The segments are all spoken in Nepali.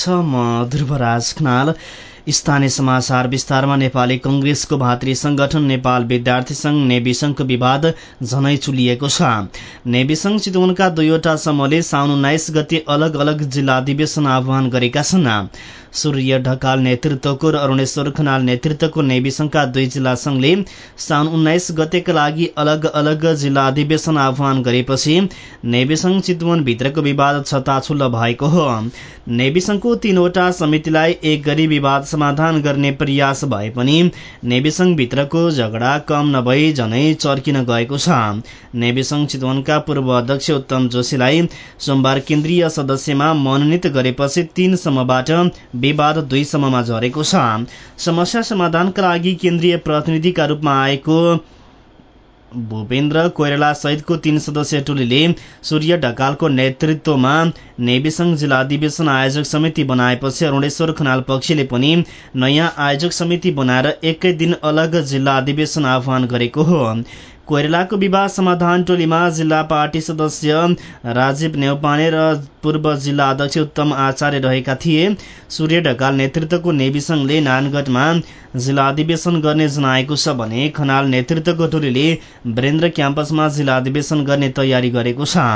छ म ध्रुवराज खनाल। स्थानीय समाचार विस्तारमा नेपाली कंग्रेसको भातृ संगठन नेपाल विद्यार्थी संघ नेवी संघको विवाद झनै चुलिएको छ। नेवी संघ चितवनका दुईवटा समूहले साउन उन्नाइस गते अलग अलग जिल्ला अधिवेशन आह्वान गरेका छन्। सूर्य ढकाल नेतृत्वको र अरूणेश्वर खनाल नेतृत्वको नेवी संघका दुई जिल्ला संघले साउन उन्नाइस गतेका लागि अलग अलग जिल्ला अधिवेशन आह्वान गरेपछि नेवी संघ चितवन भित्रको विवाद छताछुल्ल भएको हो। नेवी संघको तीनवटा समितिलाई एक गरी विवाद समाधान गर्ने प्रयास भए पनि नेवी संघ भित्रको झगडा कम नभई झनै चर्किन गएको छ। नेवी संघ चितवनका पूर्व अध्यक्ष उत्तम जोशीलाई सोमबार केन्द्रीय सदस्यमा मनोनित गरेपछि तीन समूहबाट विवाद दुई सम्ममा झरेको छ। समस्या समाधानका लागि केन्द्रीय प्रतिनिधिका रूपमा आएको भूपेन्द्र कोइराला सहितको तीन सदस्यीय टोलीले सूर्य ढकालको नेतृत्वमा नेवी संघ जिल्ला अधिवेशन आयोजक समिति बनाएपछि अरूणेश्वर खनाल पक्षले पनि नयाँ आयोजक समिति बनाएर एकै दिन अलग जिल्ला अधिवेशन आह्वान गरेको हो। कोइरालाको विवाह समाधान टोलीमा जिल्ला पार्टी सदस्य राजीव नेौपाने र पूर्व जिल्ला अध्यक्ष उत्तम आचार्य रहेका थिए। सूर्य ढकाल नेतृत्वको नेवी संघले नानगढमा जिल्ला अधिवेशन गर्ने जनाएको छ भने खनाल नेतृत्वको टोलीले वीरेन्द्र क्याम्पसमा जिल्ला अधिवेशन गर्ने तयारी गरेको छ।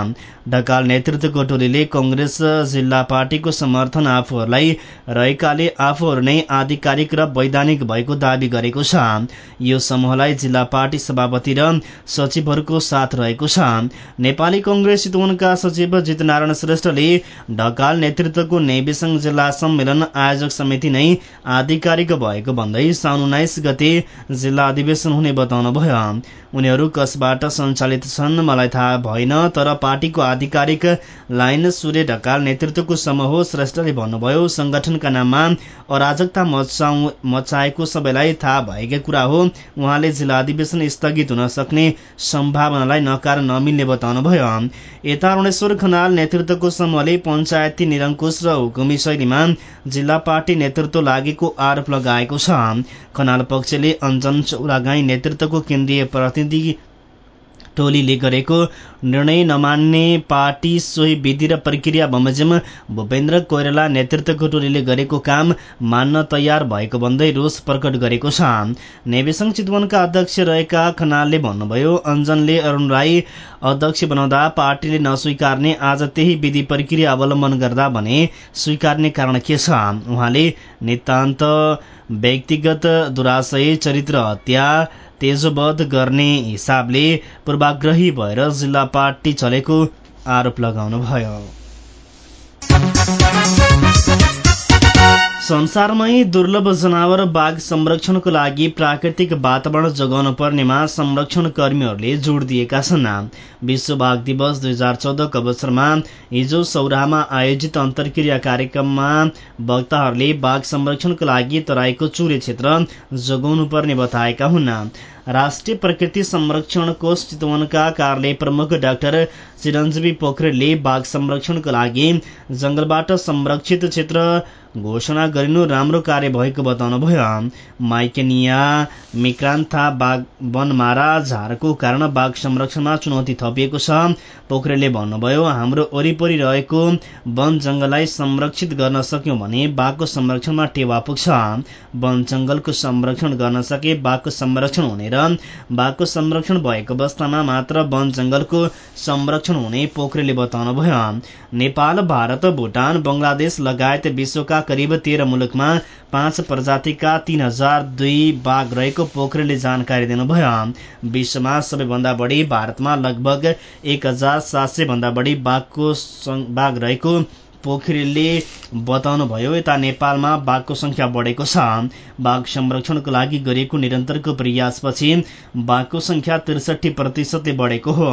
ढकाल नेतृत्वको टोलीले कंग्रेस जिल्ला पार्टीको समर्थन आफूहरूलाई रहेकाले आफूहरू नै आधिकारिक र वैधानिक भएको दावी गरेको छ। यो समूहलाई जिल्ला पार्टी सभापति र सचिवहरूको साथ रहेको छ। नेपाली कंग्रेस चितवनका सचिव जितनारायण श्रेष्ठले ढकाल नेतृत्वको नेविसंघ जिल्ला सम्मेलन आयोजक समिति नै आधिकारिक भएको भन्दै साउन उन्नाइस गते जिल्ला अधिवेशन हुने बताउनुभयो। उनीहरू कसबाट सञ्चालित छन् मलाई थाहा भएन तर पार्टीको आधिकारिक लाइन सूर्य ढकाल नेतृत्वको समूह श्रेष्ठले भन्नुभयो संगठनका नाममा अराजकता मचाएको सबैलाई थाहा भएकै कुरा हो। उहाँले जिल्ला अधिवेशन स्थगित हुन सक्ने सम्भावनालाई नकार नमिल्ने बताउनुभयो। यता अरुणेश्वर खनाल नेतृत्वको समूहले पञ्चायती निरङ्कुश र हुकुमी शैलीमा जिल्ला पार्टी नेतृत्व लागेको आरोप लगाएको छ। खनाल पक्षले अञ्जन चौरागाई नेतृत्वको केन्द्रीय प्रतिनिधि टोलीले गरेको निर्णय नमान्ने पार्टी सोही विधि र प्रक्रिया बमोजिम भूपेन्द्र कोइराला नेतृत्वको टोलीले गरेको काम मान्न तयार भएको भन्दै रोष प्रकट गरेको छ। नेविसंघ चितवनका अध्यक्ष रहेका खनालले भन्नुभयो अञ्जनले अरूण राई अध्यक्ष बनाउँदा पार्टीले नस्वीकार्ने आज त्यही विधि प्रक्रिया अवलम्बन गर्दा भने स्वीकार्ने कारण के छ? उहाँले नितान्त व्यक्तिगत दुराशय चरित्र हत्या तेजोवध गर्ने हिसाबले पूर्वाग्रही भएर जिल्ला पार्टी चलेको आरोप लगाउनुभयो। संसारमै दुर्लभ जनावर बाघ संरक्षणको लागि प्राकृतिक वातावरण जोगाउनु पर्नेमा संरक्षण कर्मीहरूले जोड़ दिएका छन्। विश्व बाघ दिवस दुई हजार चौधको अवसरमा हिजो सौराहमा आयोजित अन्तर्क्रिया कार्यक्रममा वक्ताहरूले बाघ संरक्षणको लागि तराईको चुरे क्षेत्र जोगाउनु पर्ने बताएका हुन्। राष्ट्रिय प्रकृति संरक्षण कोष चितवनका कार्यालय प्रमुख डाक्टर चिरञ्जीवी पोखरेलले बाघ संरक्षणको लागि जंगलबाट संरक्षित क्षेत्र घोषणा गरिनु राम्रो कार्य भएको बताउनुभयो। माइकेनिया मिक्रान्था बाघ वनमारा झारको कारण बाघ संरक्षणमा चुनौती थपिएको छ। पोखरेलले भन्नुभयो हाम्रो वरिपरि रहेको वन जंगललाई संरक्षित गर्न सक्यौं भने बाघको संरक्षणमा टेवा पुग्छ। वन जंगलको संरक्षण गर्न सके बाघको संरक्षण हुने र बाघको संरक्षण भएको अवस्थामा मात्र वन जंगलको संरक्षण हुने पोखरेलले बताउनुभयो नेपाल भारत भूटान बंगलादेश लगायत विश्वका करिब तेह्र मुलुकमा पाँच प्रजातिका तीन हजार दुई बाघ रहेको पोखरेलले जानकारी दिनुभयो। विश्वमा सबैभन्दा बढी भारतमा लगभग एक हजार सात सय भन्दा बढी बाघको बाघ रहेको पोखरेलले बताउनुभयो यता नेपालमा बाघको संख्या बढेको छ। बाघ संरक्षणको लागि गरिएको निरन्तरको प्रयासपछि बाघको संख्या त्रिसठी प्रतिशतले बढेको हो।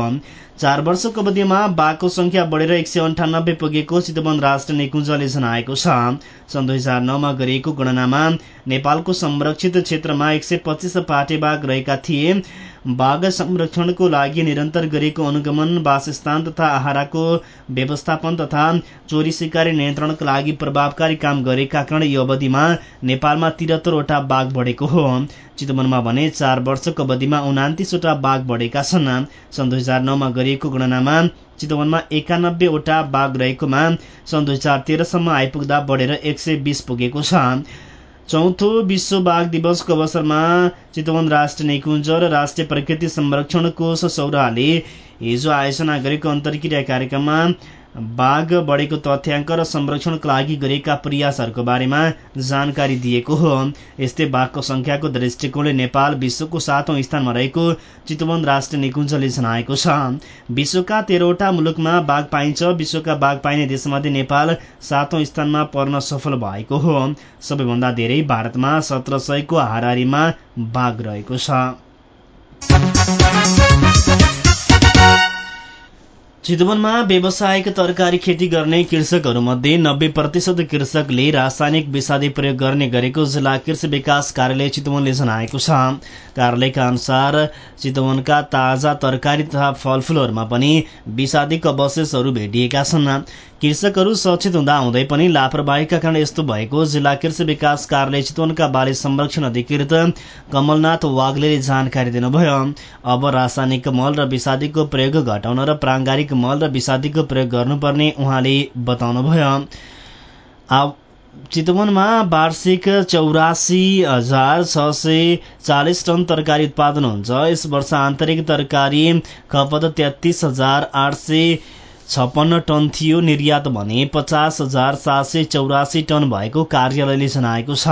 चार वर्षको अवधिमा बाघको संख्या बढेर एक सय अन्ठानब्बे पुगेको चितवन राष्ट्र निकुञ्जले जनाएको छ। सन् दुई हजार नौमा गरिएको गणनामा नेपालको संरक्षित क्षेत्रमा एक सय पच्चिस पाटे बाघ रहेका थिए। बाघ संरक्षणको लागि निरन्तर गरिएको अनुगमन वासस्थान तथा आहाराको व्यवस्थापन तथा चोरी सिकारी नियन्त्रणका लागि प्रभावकारी काम गरेका कारण यो अवधिमा नेपालमा तिहत्तरवटा बाघ बढेको हो। चितवनमा भने चार वर्षको अवधिमा उनातिसवटा बाघ बढेका छन्। सन् दुई हजार नौमा गरिएको गणनामा चितवनमा एकानब्बेवटा बाघ रहेकोमा सन् दुई हजार तेह्रसम्म आइपुग्दा बढेर एक सय बिस पुगेको छ। चौथो विश्व बाघ दिवसको अवसरमा चितवन राष्ट्रिय निकुञ्ज र राष्ट्रिय प्रकृति संरक्षण कोष सौराले हिजो आयोजना गरेको अन्तर्क्रिया कार्यक्रममा बाघ बढेको तथ्याङ्क र संरक्षणका लागि गरेका प्रयासहरूको बारेमा जानकारी दिएको हो। यस्तै बाघको संख्याको दृष्टिकोणले नेपाल विश्वको सातौं स्थानमा रहेको चितवन राष्ट्रिय निकुञ्जले जनाएको छ। विश्वका तेह्रवटा मुलुकमा बाघ पाइन्छ। विश्वका बाघ पाइने देशमध्ये नेपाल सातौं स्थानमा पर्न सफल भएको हो। सबैभन्दा धेरै भारतमा सत्र सयको हाराहारीमा बाघ रहेको छ। चितवनमा व्यावसायिक तरकारी खेती गर्ने कृषकहरूमध्ये नब्बे प्रतिशत कृषकले रासायनिक विषादी प्रयोग गर्ने गरेको जिल्ला कृषि विकास कार्यालय चितवनले जनाएको छ। कार्यालयका अनुसार चितवनका ताजा तरकारी तथा फलफूलहरूमा पनि विषादीको अवशेषहरू भेटिएका छन्। कृषकहरू सचेत हुँदा हुँदै पनि लापरवाहीका कारण यस्तो भएको जिल्ला कृषि विकास कार्यालय चितवनका बाली संरक्षण अधिकृत कमलनाथ वाग्ले जानकारी दिनुभयो। अब रासायनिक मल र विषादीको प्रयोग घटाउन र प्राङ्गारिक मल र विषादीको प्रयोग गर्नुपर्ने उहाँले बताउनुभयो। चितवनमा वार्षिक चौरासी हजार छ सय चालिस टन तरकारी उत्पादन हुन्छ। यस वर्ष आन्तरिक तरकारी खपत तेत्तिस हजार आठ सय छप्पन्न टन थियो निर्यात भने पचास हजार सात सय चौरासी टन भएको कार्यालयले जनाएको छ।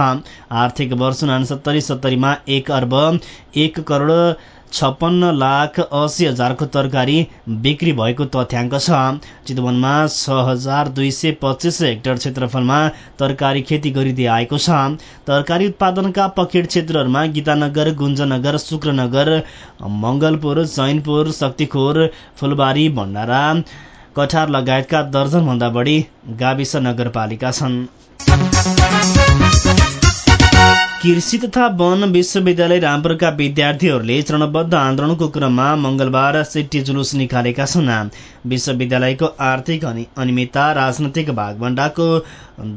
आर्थिक वर्ष उनासत्तरी सत्तरीमा एक अर्ब एक करोड छप्पन्न लाख अस्सी हजारको तरकारी बिक्री भएको तथ्याङ्क छ। चितवनमा छ हजार दुई सय पच्चिस हेक्टर क्षेत्रफलमा तरकारी खेती गरिँदै आएको छ। तरकारी उत्पादनका पकेट क्षेत्रहरूमा गीतानगर गुन्जनगर शुक्रनगर मङ्गलपुर चैनपुर शक्तिखोर फुलबारी भण्डारा कठार लगायतका दर्जनभन्दा बढी गाविस नगरपालिका छन्। कृषि तथा वन विश्वविद्यालय रामपुरका विद्यार्थीहरूले चरणबद्ध आन्दोलनको क्रममा मंगलबार सिटी जुलुस निकालेका छन्। विश्वविद्यालयको आर्थिक अनियमितता राजनैतिक भागभण्डाको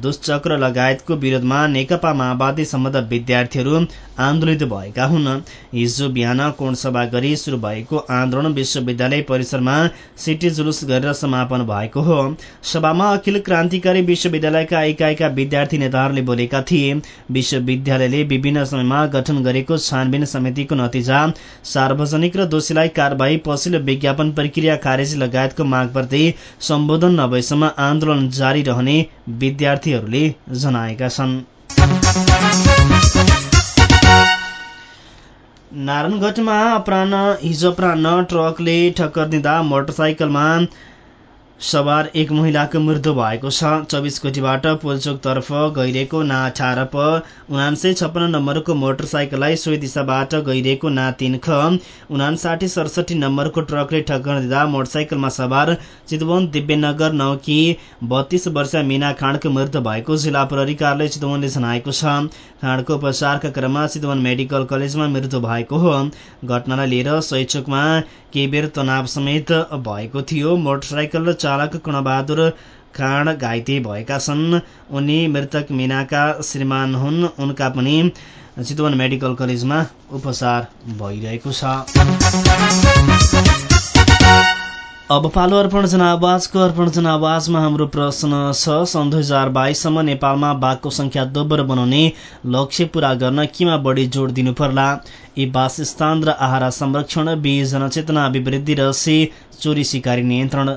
दुष्चक्र लगायतको विरोधमा नेकपा माओवादी सम्बद्ध विद्यार्थीहरू आन्दोलित भएका हुन्। हिजो बिहान कोणसभा गरी शुरू भएको आन्दोलन विश्वविद्यालय परिसरमा सिटी जुलुस गरेर समापन भएको हो। सभामा अखिल क्रान्तिकारी विश्वविद्यालयका इकाइका विद्यार्थी नेताहरूले बोलेका थिए विश्वविद्यालयले विभिन्न समयमा गठन गरेको छानबिन समितिको नतिजा सार्वजनिक र दोषीलाई कारवाही पछिल्लो विज्ञापन प्रक्रिया खारेज लगायतको मागप्रति सम्बोधन नभएसम्म आन्दोलन जारी रहने विद्यार्थीहरूले जनाएका छन्। नारायणगढमा अपराह हिजो अपरान्न ट्रकले ठक्कर दिँदा मोटरसाइकलमा सवार एक महिलाको मृत्यु भएको छ। चौबिस कोटीबाट पोलचोकतर्फ गइरहेको ना अठार प उनान्सय छप्पन्न नम्बरको मोटरसाइकललाई सोही दिशाबाट गइरहेको ना तिन ख उनासाठी सडसठी नम्बरको ट्रकले ठक्कर दिँदा मोटरसाइकलमा सवार चितवन दिव्यनगर नौकी बत्तीस वर्ष मिना खाँडको मृत्यु भएको जिल्ला प्रहरी चितवनले जनाएको छ। खाँडको उपचारका क्रममा चितवन मेडिकल कलेजमा मृत्यु भएको हो। घटनालाई लिएर सैचोकमा केही बेर तनाव समेत भएको थियो। मोटरसाइकल चालक कणबहादुर खाँड घाइते भएका छन्। उनी मृतक मिनाका श्रीमान हुन्। उनका पनि चितवन मेडिकल कलेजमा उपचार भइरहेको छ। अब पालो अर्पण जनावाजको अर्पण जनावाजमा हाम्रो प्रश्न छ। सन् दुई हजार बाइससम्म नेपालमा बाघको संख्या दोब्बर बनाउने लक्ष्य पूरा गर्न केमा बढी जोड दिनु पर्ला? यी वासस्थान र आहारा संरक्षण बी जनचेतना अभिवृद्धि र सी चोरी सिकारी नियन्त्रण।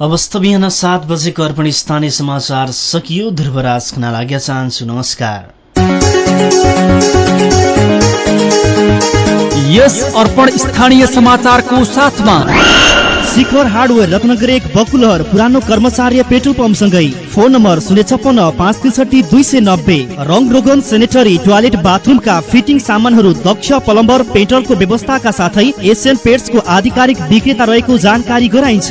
अवस्था बिहान सात बजेको अर्पण स्थानीय समाचार सकियो। ध्रुवराज खना लाग्या चाहन्छु नमस्कार। यस अर्पण स्थानीय समाचारको साथमा शिखर हार्डवेयर रत्नगर एक बकुलहर पुरानो कर्मचार्य पेट्रोल पम्पसँगै फोन नम्बर शून्य छप्पन्न पाँच त्रिसठी दुई सय नब्बे रङ रोगन सेनेटरी टोयलेट बाथरुमका फिटिङ सामानहरू दक्ष प्लम्बर पेट्रोलको व्यवस्थाका साथै एसियन पेट्सको आधिकारिक विक्रेता रहेको जानकारी गराइन्छ।